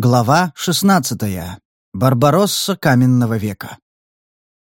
Глава 16. Барбаросса каменного века.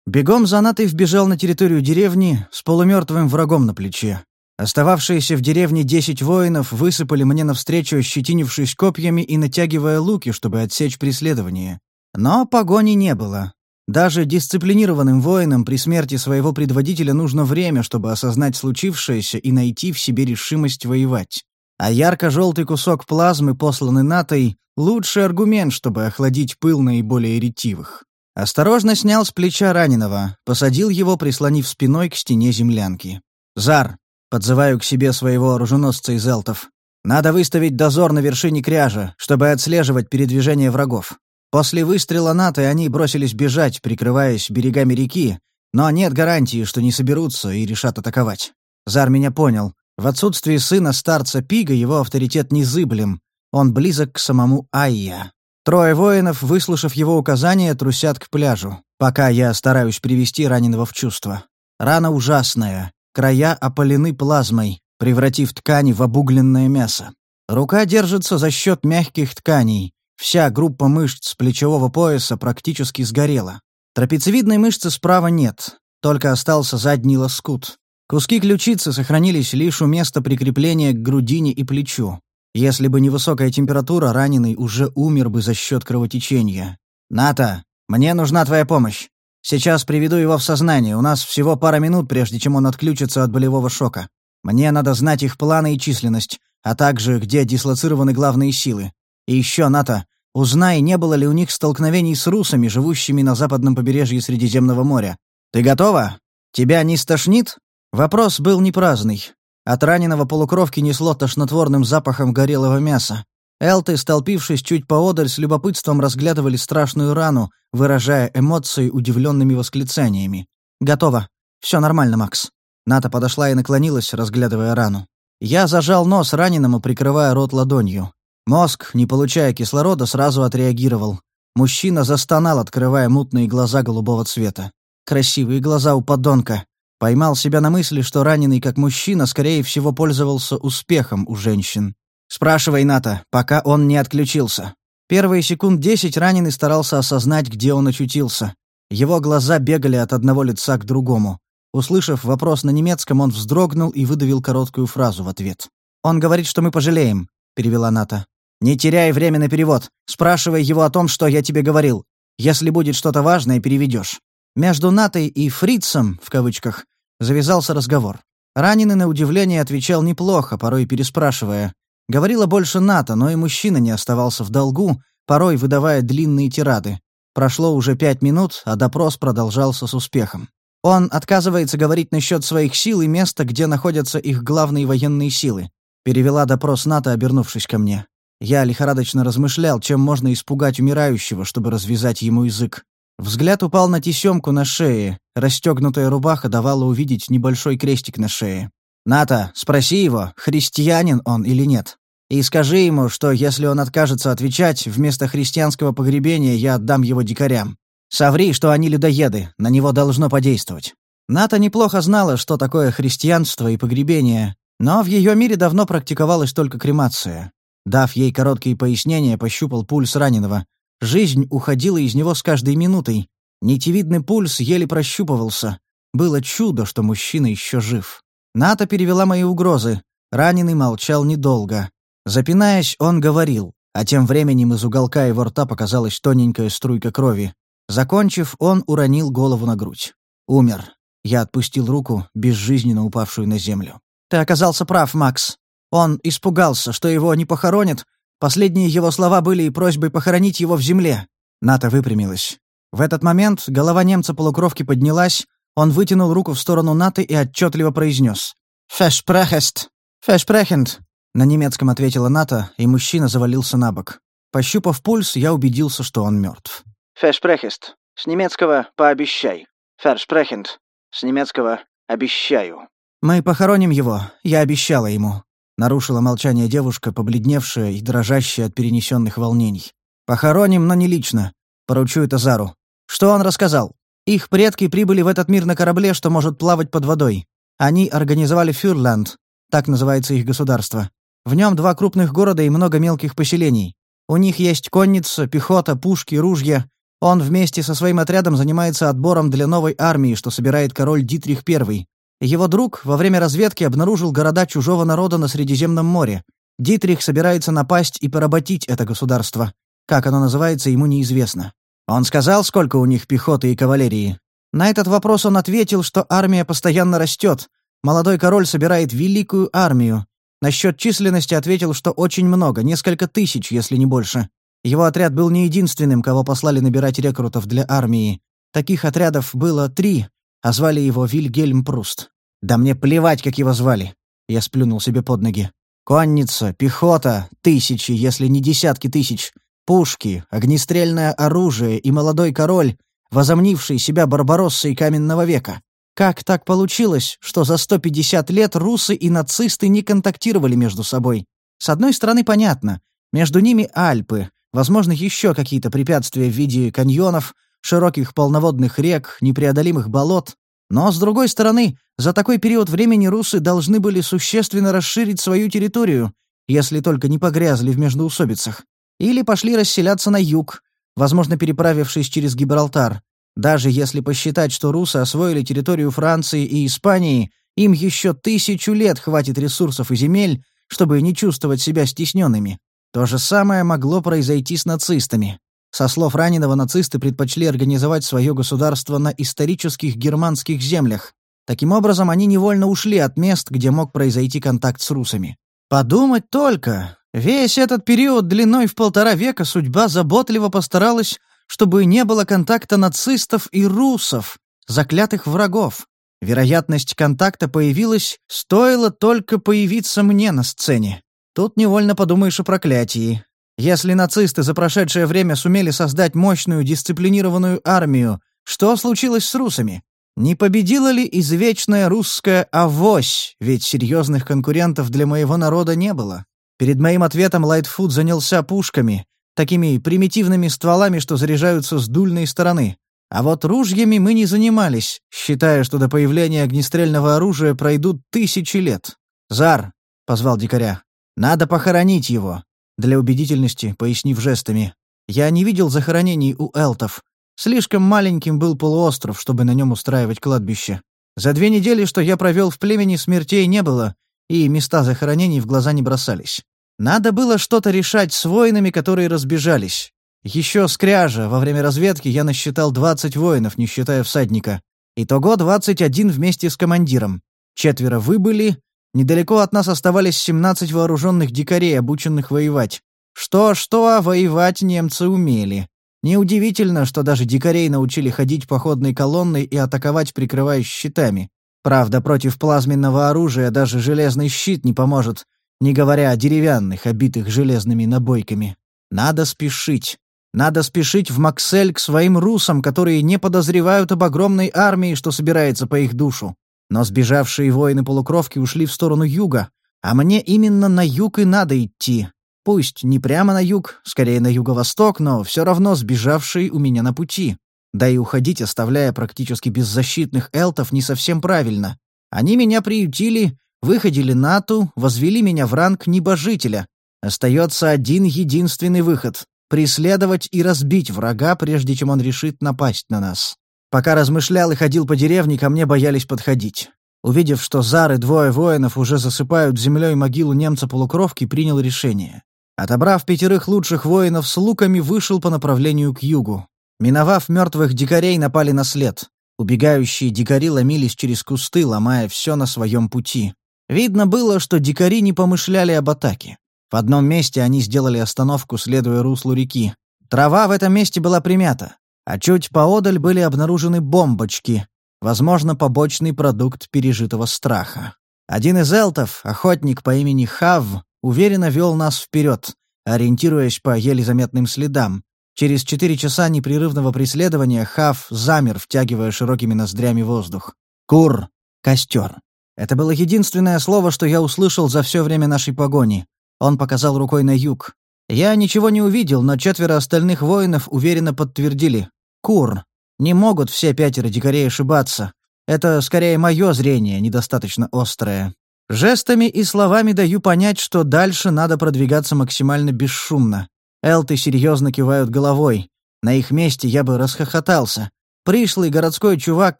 Бегом за Натой вбежал на территорию деревни с полумертвым врагом на плече. Остававшиеся в деревне десять воинов высыпали мне навстречу, щетинившись копьями и натягивая луки, чтобы отсечь преследование. Но погони не было. Даже дисциплинированным воинам при смерти своего предводителя нужно время, чтобы осознать случившееся и найти в себе решимость воевать. А ярко-желтый кусок плазмы, посланный Натой, лучший аргумент, чтобы охладить пыл наиболее ретивых. Осторожно снял с плеча раненого, посадил его, прислонив спиной к стене землянки. «Зар!» — подзываю к себе своего оруженосца из элтов. «Надо выставить дозор на вершине кряжа, чтобы отслеживать передвижение врагов. После выстрела НАТО они бросились бежать, прикрываясь берегами реки, но нет гарантии, что не соберутся и решат атаковать. Зар меня понял. В отсутствии сына старца Пига его авторитет незыблем, он близок к самому Айя. Трое воинов, выслушав его указания, трусят к пляжу, пока я стараюсь привести раненого в чувство. Рана ужасная, края опалены плазмой, превратив ткани в обугленное мясо. Рука держится за счет мягких тканей, вся группа мышц плечевого пояса практически сгорела. Трапециевидной мышцы справа нет, только остался задний лоскут. Куски ключицы сохранились лишь у места прикрепления к грудине и плечу. Если бы не высокая температура, раненый уже умер бы за счет кровотечения. «Ната, мне нужна твоя помощь. Сейчас приведу его в сознание. У нас всего пара минут, прежде чем он отключится от болевого шока. Мне надо знать их планы и численность, а также где дислоцированы главные силы. И еще, Ната, узнай, не было ли у них столкновений с русами, живущими на западном побережье Средиземного моря. Ты готова? Тебя не стошнит?» Вопрос был не праздный. От раненого полукровки несло тошнотворным запахом горелого мяса. Элты, столпившись чуть поодаль, с любопытством разглядывали страшную рану, выражая эмоции удивленными восклицаниями. «Готово. Все нормально, Макс». Ната подошла и наклонилась, разглядывая рану. Я зажал нос раненому, прикрывая рот ладонью. Мозг, не получая кислорода, сразу отреагировал. Мужчина застонал, открывая мутные глаза голубого цвета. Красивые глаза у подонка. Поймал себя на мысли, что раненый как мужчина, скорее всего, пользовался успехом у женщин. «Спрашивай Ната, пока он не отключился». Первые секунд десять раненый старался осознать, где он очутился. Его глаза бегали от одного лица к другому. Услышав вопрос на немецком, он вздрогнул и выдавил короткую фразу в ответ. «Он говорит, что мы пожалеем», — перевела Ната. «Не теряй время на перевод. Спрашивай его о том, что я тебе говорил. Если будет что-то важное, переведешь». Между Натой и «фрицем», в кавычках, завязался разговор. Раненый, на удивление, отвечал неплохо, порой переспрашивая. Говорила больше Ната, но и мужчина не оставался в долгу, порой выдавая длинные тирады. Прошло уже пять минут, а допрос продолжался с успехом. Он отказывается говорить насчет своих сил и места, где находятся их главные военные силы. Перевела допрос Ната, обернувшись ко мне. Я лихорадочно размышлял, чем можно испугать умирающего, чтобы развязать ему язык. Взгляд упал на тесемку на шее. Расстегнутая рубаха давала увидеть небольшой крестик на шее. «Ната, спроси его, христианин он или нет. И скажи ему, что если он откажется отвечать, вместо христианского погребения я отдам его дикарям. Соври, что они людоеды, на него должно подействовать». Ната неплохо знала, что такое христианство и погребение, но в ее мире давно практиковалась только кремация. Дав ей короткие пояснения, пощупал пульс раненого. Жизнь уходила из него с каждой минутой. Нитевидный пульс еле прощупывался. Было чудо, что мужчина еще жив. Ната перевела мои угрозы. Раненый молчал недолго. Запинаясь, он говорил, а тем временем из уголка его рта показалась тоненькая струйка крови. Закончив, он уронил голову на грудь. Умер. Я отпустил руку, безжизненно упавшую на землю. «Ты оказался прав, Макс. Он испугался, что его не похоронят, Последние его слова были и просьбой похоронить его в земле. Ната выпрямилась. В этот момент голова немца-полукровки поднялась, он вытянул руку в сторону Наты и отчетливо произнес. «Фешпрехест! Фешпрехенд!» На немецком ответила Ната, и мужчина завалился на бок. Пощупав пульс, я убедился, что он мертв. «Фешпрехест. С немецкого «пообещай». «Фершпрехенд». С немецкого «обещаю». «Мы похороним его. Я обещала ему. Нарушила молчание девушка, побледневшая и дрожащая от перенесенных волнений. «Похороним, но не лично. Поручу это Зару. Что он рассказал? Их предки прибыли в этот мир на корабле, что может плавать под водой. Они организовали Фюрланд, так называется их государство. В нем два крупных города и много мелких поселений. У них есть конница, пехота, пушки, ружья. Он вместе со своим отрядом занимается отбором для новой армии, что собирает король Дитрих I. Его друг во время разведки обнаружил города чужого народа на Средиземном море. Дитрих собирается напасть и поработить это государство. Как оно называется, ему неизвестно. Он сказал, сколько у них пехоты и кавалерии. На этот вопрос он ответил, что армия постоянно растет. Молодой король собирает великую армию. Насчет численности ответил, что очень много, несколько тысяч, если не больше. Его отряд был не единственным, кого послали набирать рекрутов для армии. Таких отрядов было три, а звали его Вильгельм Пруст. Да мне плевать, как его звали. Я сплюнул себе под ноги. Конница, пехота, тысячи, если не десятки тысяч, пушки, огнестрельное оружие и молодой король, возомнивший себя Барбароссой каменного века. Как так получилось, что за 150 лет русы и нацисты не контактировали между собой? С одной стороны, понятно. Между ними Альпы, возможно, еще какие-то препятствия в виде каньонов, широких полноводных рек, непреодолимых болот. Но, с другой стороны, за такой период времени русы должны были существенно расширить свою территорию, если только не погрязли в междоусобицах. Или пошли расселяться на юг, возможно, переправившись через Гибралтар. Даже если посчитать, что русы освоили территорию Франции и Испании, им еще тысячу лет хватит ресурсов и земель, чтобы не чувствовать себя стесненными. То же самое могло произойти с нацистами. Со слов раненого, нацисты предпочли организовать свое государство на исторических германских землях. Таким образом, они невольно ушли от мест, где мог произойти контакт с русами. Подумать только! Весь этот период длиной в полтора века судьба заботливо постаралась, чтобы не было контакта нацистов и русов, заклятых врагов. Вероятность контакта появилась, стоило только появиться мне на сцене. Тут невольно подумаешь о проклятии. Если нацисты за прошедшее время сумели создать мощную дисциплинированную армию, что случилось с русами? Не победила ли извечная русская авось, ведь серьезных конкурентов для моего народа не было? Перед моим ответом Лайтфуд занялся пушками, такими примитивными стволами, что заряжаются с дульной стороны. А вот ружьями мы не занимались, считая, что до появления огнестрельного оружия пройдут тысячи лет. «Зар», — позвал дикаря, — «надо похоронить его. Для убедительности, пояснив жестами. Я не видел захоронений у элтов. Слишком маленьким был полуостров, чтобы на нем устраивать кладбище. За две недели, что я провел в племени, смертей не было, и места захоронений в глаза не бросались. Надо было что-то решать с воинами, которые разбежались. Еще с кряжа во время разведки я насчитал 20 воинов, не считая всадника. Итого 21 вместе с командиром. Четверо выбыли, Недалеко от нас оставались 17 вооруженных дикарей, обученных воевать. Что-что, а воевать немцы умели. Неудивительно, что даже дикарей научили ходить походной колонной и атаковать, прикрываясь щитами. Правда, против плазменного оружия даже железный щит не поможет, не говоря о деревянных, обитых железными набойками. Надо спешить. Надо спешить в Максель к своим русам, которые не подозревают об огромной армии, что собирается по их душу. Но сбежавшие воины-полукровки ушли в сторону юга, а мне именно на юг и надо идти. Пусть не прямо на юг, скорее на юго-восток, но все равно сбежавшие у меня на пути. Да и уходить, оставляя практически беззащитных элтов, не совсем правильно. Они меня приютили, выходили на ту, возвели меня в ранг небожителя. Остается один единственный выход — преследовать и разбить врага, прежде чем он решит напасть на нас. Пока размышлял и ходил по деревне, ко мне боялись подходить. Увидев, что Зары двое воинов уже засыпают землей могилу немца-полукровки, принял решение. Отобрав пятерых лучших воинов с луками, вышел по направлению к югу. Миновав мертвых дикарей, напали на след. Убегающие дикари ломились через кусты, ломая все на своем пути. Видно было, что дикари не помышляли об атаке. В одном месте они сделали остановку, следуя руслу реки. Трава в этом месте была примята а чуть поодаль были обнаружены бомбочки, возможно, побочный продукт пережитого страха. Один из элтов, охотник по имени Хав, уверенно вел нас вперед, ориентируясь по еле заметным следам. Через четыре часа непрерывного преследования Хав замер, втягивая широкими ноздрями воздух. «Кур! Костер!» Это было единственное слово, что я услышал за все время нашей погони. Он показал рукой на юг. Я ничего не увидел, но четверо остальных воинов уверенно подтвердили. Кур. Не могут все пятеро дикарей ошибаться. Это скорее мое зрение, недостаточно острое. Жестами и словами даю понять, что дальше надо продвигаться максимально бесшумно. Элты серьезно кивают головой. На их месте я бы расхохотался. Пришлый городской чувак,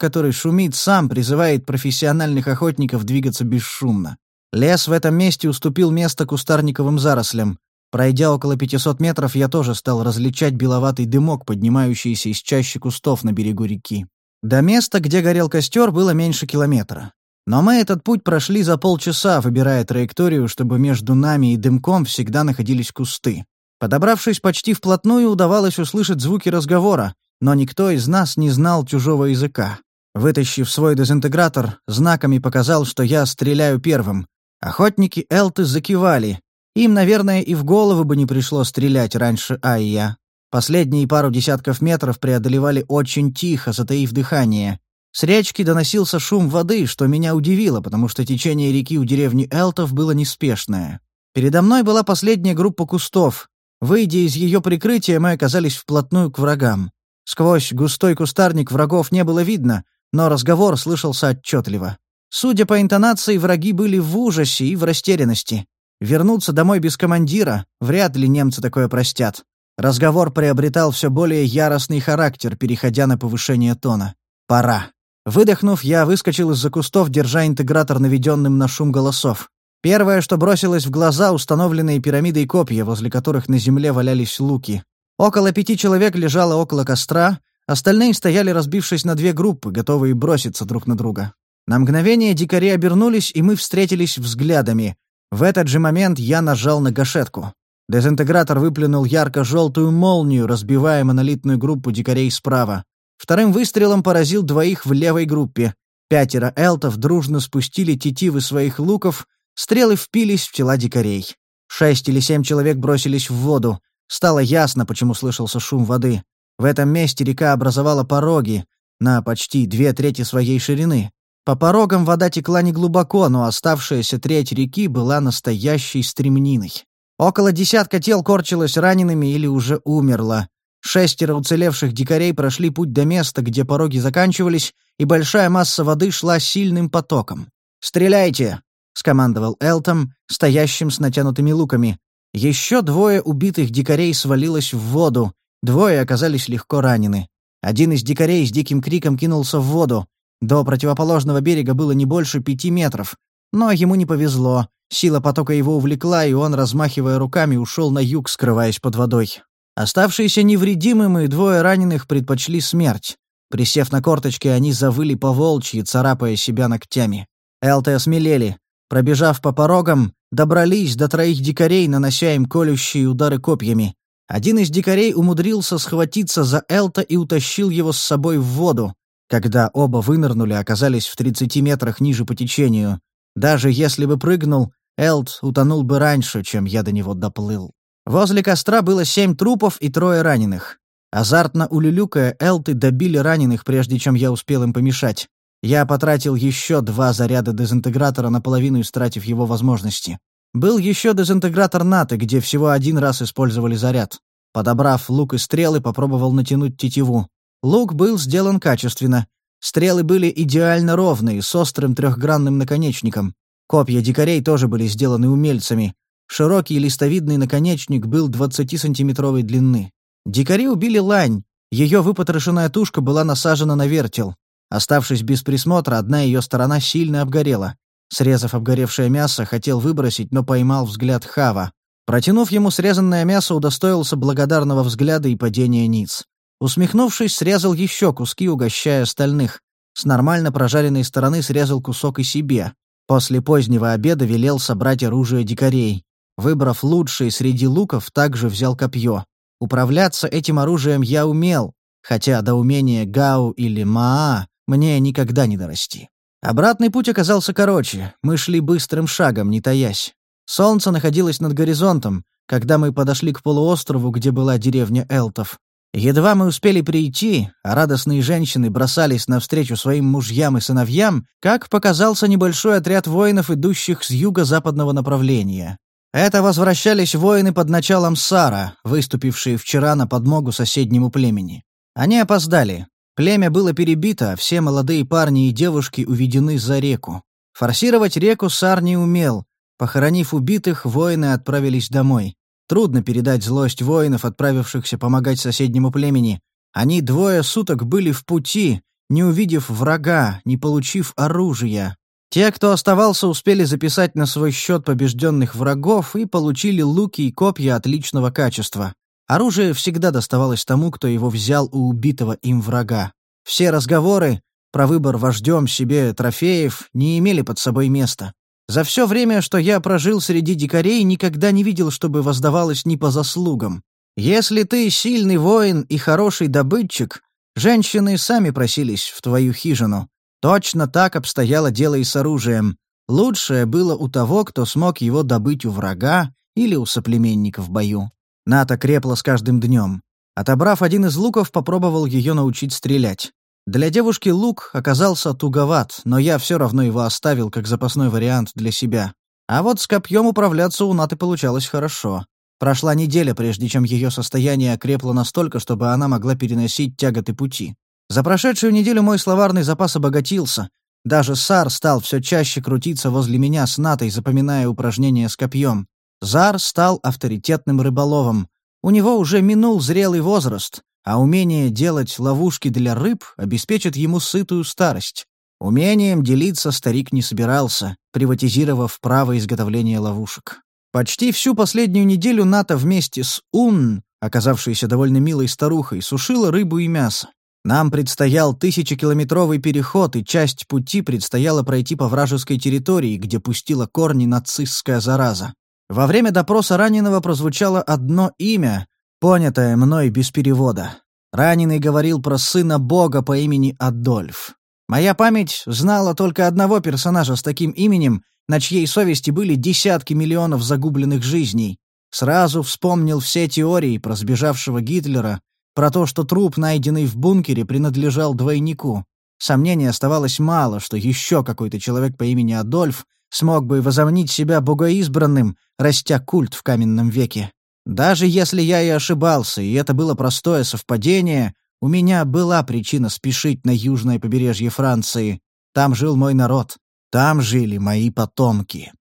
который шумит, сам призывает профессиональных охотников двигаться бесшумно. Лес в этом месте уступил место кустарниковым зарослям. Пройдя около 500 метров, я тоже стал различать беловатый дымок, поднимающийся из чащи кустов на берегу реки. До места, где горел костер, было меньше километра. Но мы этот путь прошли за полчаса, выбирая траекторию, чтобы между нами и дымком всегда находились кусты. Подобравшись почти вплотную, удавалось услышать звуки разговора, но никто из нас не знал чужого языка. Вытащив свой дезинтегратор, знаками показал, что я стреляю первым. Охотники Элты закивали. Им, наверное, и в голову бы не пришло стрелять раньше Айя. Последние пару десятков метров преодолевали очень тихо, затаив дыхание. С речки доносился шум воды, что меня удивило, потому что течение реки у деревни Элтов было неспешное. Передо мной была последняя группа кустов. Выйдя из ее прикрытия, мы оказались вплотную к врагам. Сквозь густой кустарник врагов не было видно, но разговор слышался отчетливо. Судя по интонации, враги были в ужасе и в растерянности. Вернуться домой без командира — вряд ли немцы такое простят. Разговор приобретал все более яростный характер, переходя на повышение тона. «Пора». Выдохнув, я выскочил из-за кустов, держа интегратор наведенным на шум голосов. Первое, что бросилось в глаза, установленные пирамидой копья, возле которых на земле валялись луки. Около пяти человек лежало около костра, остальные стояли, разбившись на две группы, готовые броситься друг на друга. На мгновение дикари обернулись, и мы встретились взглядами. В этот же момент я нажал на гашетку. Дезинтегратор выплюнул ярко-желтую молнию, разбивая монолитную группу дикарей справа. Вторым выстрелом поразил двоих в левой группе. Пятеро элтов дружно спустили тетивы своих луков, стрелы впились в тела дикарей. Шесть или семь человек бросились в воду. Стало ясно, почему слышался шум воды. В этом месте река образовала пороги на почти две трети своей ширины. По порогам вода текла неглубоко, но оставшаяся треть реки была настоящей стремниной. Около десятка тел корчилось ранеными или уже умерло. Шестеро уцелевших дикарей прошли путь до места, где пороги заканчивались, и большая масса воды шла сильным потоком. «Стреляйте!» — скомандовал Элтом, стоящим с натянутыми луками. Еще двое убитых дикарей свалилось в воду, двое оказались легко ранены. Один из дикарей с диким криком кинулся в воду. До противоположного берега было не больше пяти метров. Но ему не повезло. Сила потока его увлекла, и он, размахивая руками, ушел на юг, скрываясь под водой. Оставшиеся невредимым и двое раненых предпочли смерть. Присев на корточки, они завыли по волчьи, царапая себя ногтями. Элты осмелели. Пробежав по порогам, добрались до троих дикарей, нанося им колющие удары копьями. Один из дикарей умудрился схватиться за Элта и утащил его с собой в воду. Когда оба вынырнули, оказались в 30 метрах ниже по течению. Даже если бы прыгнул, Элт утонул бы раньше, чем я до него доплыл. Возле костра было семь трупов и трое раненых. Азартно улюлюкая, Элты добили раненых, прежде чем я успел им помешать. Я потратил еще два заряда дезинтегратора, наполовину истратив его возможности. Был еще дезинтегратор НАТО, где всего один раз использовали заряд. Подобрав лук и стрелы, попробовал натянуть тетиву. Лук был сделан качественно, Стрелы были идеально ровные, с острым трехгранным наконечником. Копья дикарей тоже были сделаны умельцами. Широкий листовидный наконечник был 20-сантиметровой длины. Дикари убили лань. Ее выпотрошенная тушка была насажена на вертел. Оставшись без присмотра, одна ее сторона сильно обгорела. Срезав обгоревшее мясо, хотел выбросить, но поймал взгляд Хава. Протянув ему срезанное мясо, удостоился благодарного взгляда и падения ниц. Усмехнувшись, срезал еще куски, угощая остальных. С нормально прожаренной стороны срезал кусок и себе. После позднего обеда велел собрать оружие дикарей. Выбрав лучшие среди луков, также взял копье. Управляться этим оружием я умел, хотя до умения Гау или Маа мне никогда не дорасти. Обратный путь оказался короче, мы шли быстрым шагом, не таясь. Солнце находилось над горизонтом, когда мы подошли к полуострову, где была деревня Элтов. Едва мы успели прийти, а радостные женщины бросались навстречу своим мужьям и сыновьям, как показался небольшой отряд воинов, идущих с юго-западного направления. Это возвращались воины под началом Сара, выступившие вчера на подмогу соседнему племени. Они опоздали. Племя было перебито, а все молодые парни и девушки уведены за реку. Форсировать реку Сар не умел. Похоронив убитых, воины отправились домой. Трудно передать злость воинов, отправившихся помогать соседнему племени. Они двое суток были в пути, не увидев врага, не получив оружия. Те, кто оставался, успели записать на свой счет побежденных врагов и получили луки и копья отличного качества. Оружие всегда доставалось тому, кто его взял у убитого им врага. Все разговоры про выбор вождем себе трофеев не имели под собой места. За все время, что я прожил среди дикарей, никогда не видел, чтобы воздавалось не по заслугам. Если ты сильный воин и хороший добытчик, женщины сами просились в твою хижину. Точно так обстояло дело и с оружием. Лучшее было у того, кто смог его добыть у врага или у соплеменника в бою. Ната крепла с каждым днем. Отобрав один из луков, попробовал ее научить стрелять. Для девушки лук оказался туговат, но я все равно его оставил как запасной вариант для себя. А вот с копьем управляться у Наты получалось хорошо. Прошла неделя, прежде чем ее состояние окрепло настолько, чтобы она могла переносить тяготы пути. За прошедшую неделю мой словарный запас обогатился. Даже Сар стал все чаще крутиться возле меня с Натой, запоминая упражнения с копьем. Зар стал авторитетным рыболовом. У него уже минул зрелый возраст, а умение делать ловушки для рыб обеспечит ему сытую старость. Умением делиться старик не собирался, приватизировав право изготовления ловушек. Почти всю последнюю неделю Ната вместе с Ун, оказавшейся довольно милой старухой, сушила рыбу и мясо. Нам предстоял тысячекилометровый переход, и часть пути предстояло пройти по вражеской территории, где пустила корни нацистская зараза. Во время допроса раненого прозвучало одно имя, понятое мной без перевода. Раненый говорил про сына бога по имени Адольф. Моя память знала только одного персонажа с таким именем, на чьей совести были десятки миллионов загубленных жизней. Сразу вспомнил все теории про сбежавшего Гитлера, про то, что труп, найденный в бункере, принадлежал двойнику. Сомнений оставалось мало, что еще какой-то человек по имени Адольф смог бы возомнить себя богоизбранным, растя культ в каменном веке. Даже если я и ошибался, и это было простое совпадение, у меня была причина спешить на южное побережье Франции. Там жил мой народ. Там жили мои потомки.